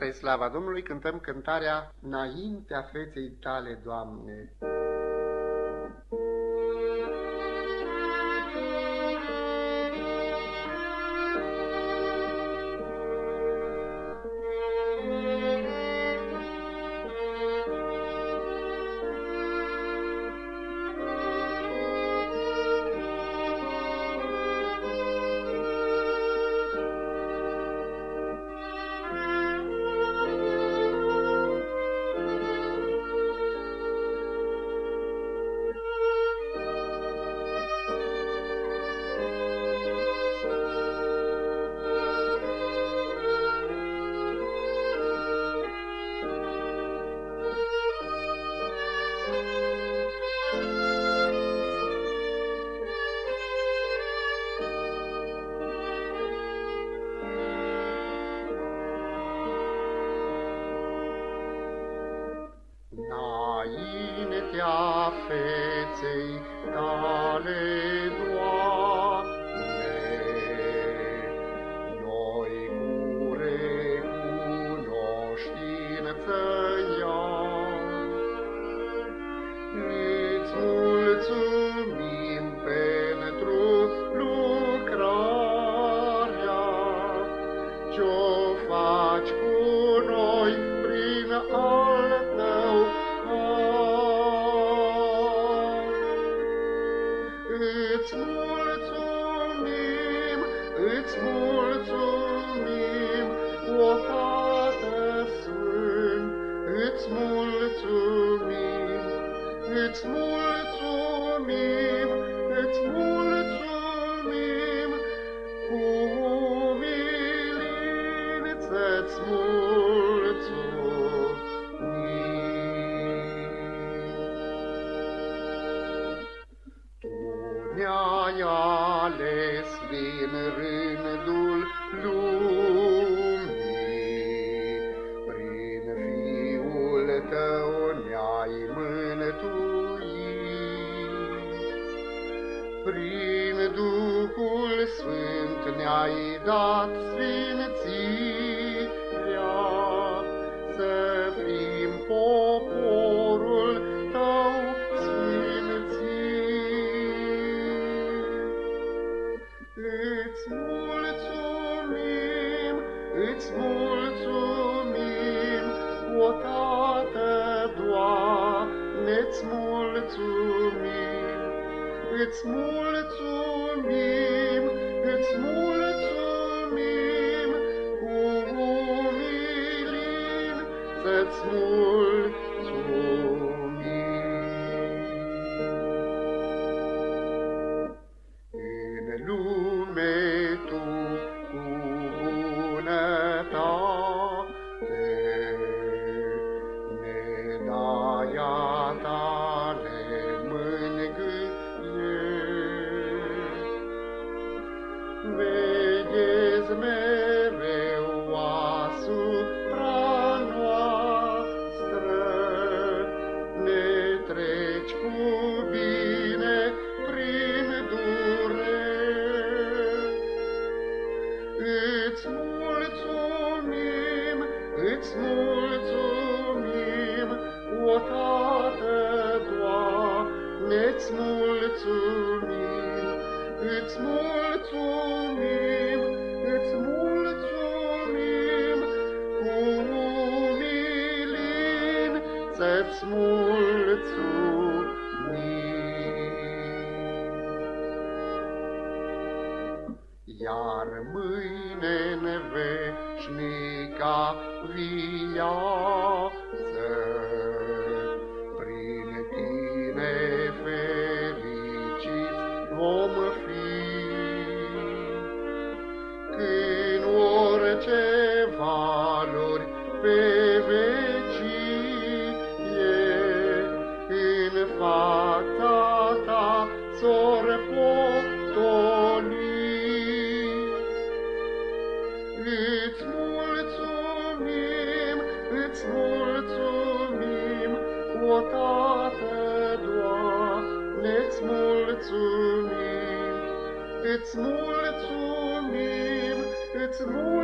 Spre slava Domnului cântăm cântarea Înaintea feței tale, Doamne. Înaintea feței tale, mulțumim pentru lucrarea ce-o faci cu noi prin al tău Îți mulțumim, îți mulțumim, o Tată Sfânt, îți mulțumim, îți mulțumim, îți mulțumim, cu umilință-ți mulțumim. Ne-ai ales din rândul Prin Duhul Sfânt ne-ai dat sfințirea, Să fim poporul Tău Îți mulțumim, îți mulțumim, o Tată, Doamne, îți mulțumim, îți mulțumim, îți mulțumim, cu umilin să-ți mulțumim. Doamne-ți mulțumim, îți mulțumim, îți mulțumim, cu umilin să-ți mulțumim. Iar mâine ne veșnica viață, pe vecie în fața ta s-or potoli. Îți mulțumim, îți mulțumim, o Tată, Doamne-ți mulțumim. Îți mulțumim, îți mulțumim,